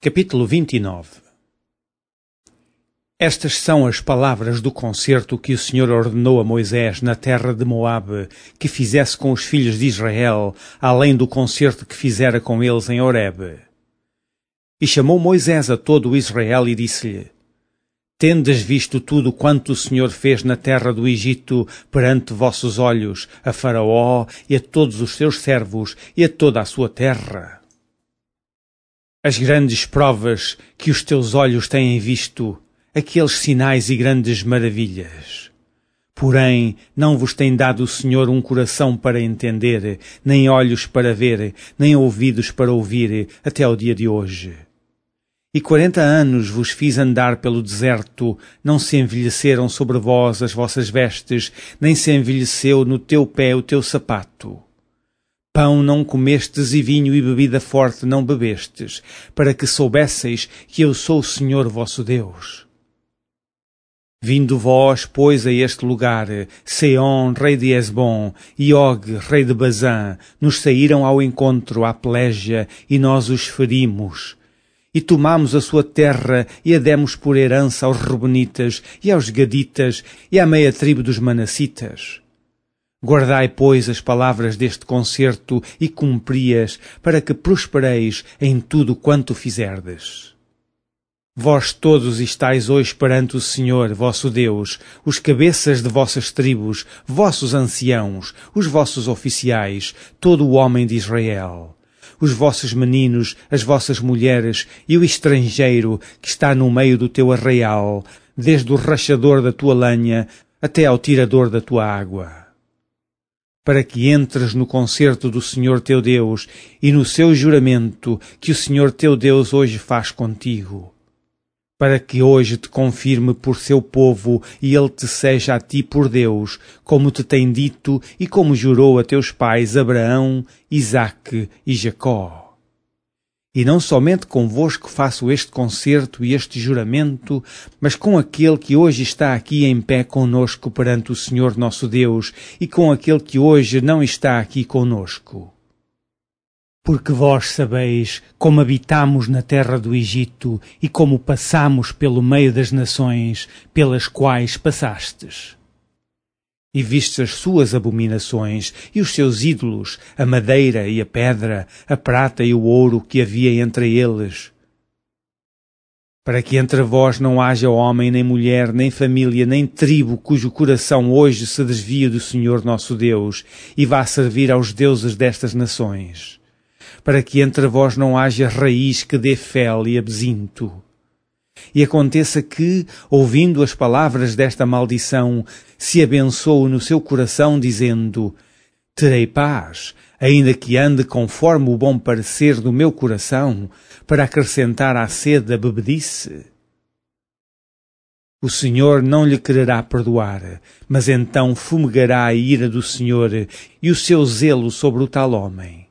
Capítulo 29 Estas são as palavras do concerto que o Senhor ordenou a Moisés na terra de Moabe que fizesse com os filhos de Israel, além do concerto que fizera com eles em Horebe. E chamou Moisés a todo Israel e disse-lhe, Tendes visto tudo quanto o Senhor fez na terra do Egito perante vossos olhos, a Faraó e a todos os seus servos e a toda a sua terra as grandes provas que os teus olhos têm visto, aqueles sinais e grandes maravilhas. Porém, não vos tem dado o Senhor um coração para entender, nem olhos para ver, nem ouvidos para ouvir, até ao dia de hoje. E quarenta anos vos fiz andar pelo deserto, não se envelheceram sobre vós as vossas vestes, nem se envelheceu no teu pé o teu sapato. Pão não comestes e vinho e bebida forte não bebestes, para que soubesseis que eu sou o Senhor vosso Deus. Vindo vós, pois, a este lugar, Seon, rei de Esbom, e Og, rei de Bazã, nos saíram ao encontro à Plégia, e nós os ferimos. E tomamos a sua terra, e a demos por herança aos Rubenitas, e aos Gaditas, e à meia tribo dos Manassitas. Guardai, pois, as palavras deste concerto e cumpri-as, para que prospereis em tudo quanto fizerdes. Vós todos estáis hoje perante o Senhor, vosso Deus, os cabeças de vossas tribos, vossos anciãos, os vossos oficiais, todo o homem de Israel, os vossos meninos, as vossas mulheres e o estrangeiro que está no meio do teu arraial, desde o rachador da tua lenha até ao tirador da tua água para que entres no concerto do Senhor teu Deus e no seu juramento que o Senhor teu Deus hoje faz contigo. Para que hoje te confirme por seu povo e ele te seja a ti por Deus, como te tem dito e como jurou a teus pais Abraão, Isaque e Jacó. E não somente convosco faço este concerto e este juramento, mas com aquele que hoje está aqui em pé conosco perante o Senhor nosso Deus, e com aquele que hoje não está aqui conosco. Porque vós sabeis como habitamos na terra do Egito e como passamos pelo meio das nações pelas quais passastes e vistes as suas abominações e os seus ídolos, a madeira e a pedra, a prata e o ouro que havia entre eles. Para que entre vós não haja homem, nem mulher, nem família, nem tribo cujo coração hoje se desvie do Senhor nosso Deus e vá servir aos deuses destas nações. Para que entre vós não haja raiz que dê fel e absinto e aconteça que, ouvindo as palavras desta maldição, se abençoe no seu coração, dizendo: Terei paz, ainda que ande conforme o bom parecer do meu coração, para acrescentar à sede a bebedice. O Senhor não lhe quererá perdoar, mas então fumegará a ira do Senhor e o seu zelo sobre o tal homem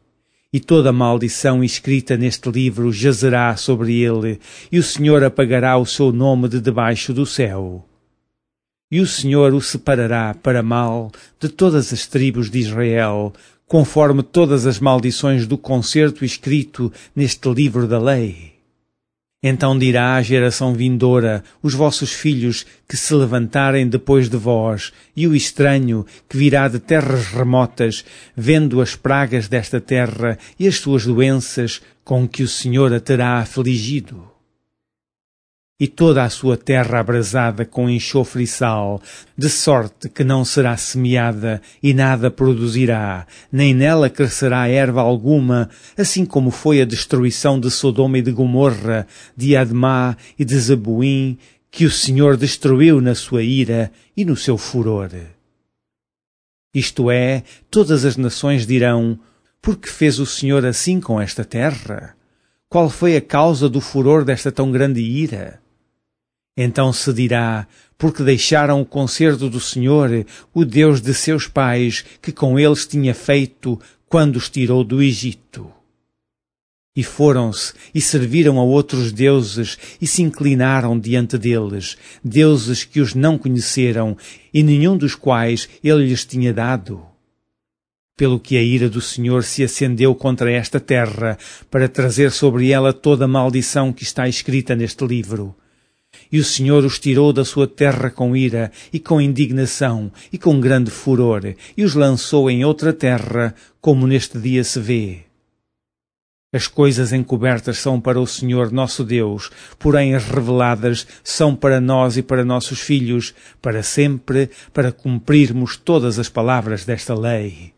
e toda maldição escrita neste livro jazerá sobre ele, e o Senhor apagará o seu nome de debaixo do céu. E o Senhor o separará para mal de todas as tribos de Israel, conforme todas as maldições do concerto escrito neste livro da lei. Então dirá à geração vindoura, os vossos filhos que se levantarem depois de vós, e o estranho que virá de terras remotas, vendo as pragas desta terra e as suas doenças com que o Senhor a terá afligido e toda a sua terra abrasada com enxofre e sal, de sorte que não será semeada e nada produzirá, nem nela crescerá erva alguma, assim como foi a destruição de Sodoma e de Gomorra, de Admá e de Zebuim, que o Senhor destruiu na sua ira e no seu furor. Isto é, todas as nações dirão, por que fez o Senhor assim com esta terra? Qual foi a causa do furor desta tão grande ira? Então se dirá, porque deixaram o concerto do Senhor, o Deus de seus pais, que com eles tinha feito quando os tirou do Egito. E foram-se e serviram a outros deuses e se inclinaram diante deles, deuses que os não conheceram e nenhum dos quais ele lhes tinha dado. pelo que a ira do Senhor se acendeu contra esta terra, para trazer sobre ela toda a maldição que está escrita neste livro. E o Senhor os tirou da sua terra com ira, e com indignação, e com grande furor, e os lançou em outra terra, como neste dia se vê. As coisas encobertas são para o Senhor nosso Deus, porém as reveladas são para nós e para nossos filhos, para sempre, para cumprirmos todas as palavras desta lei.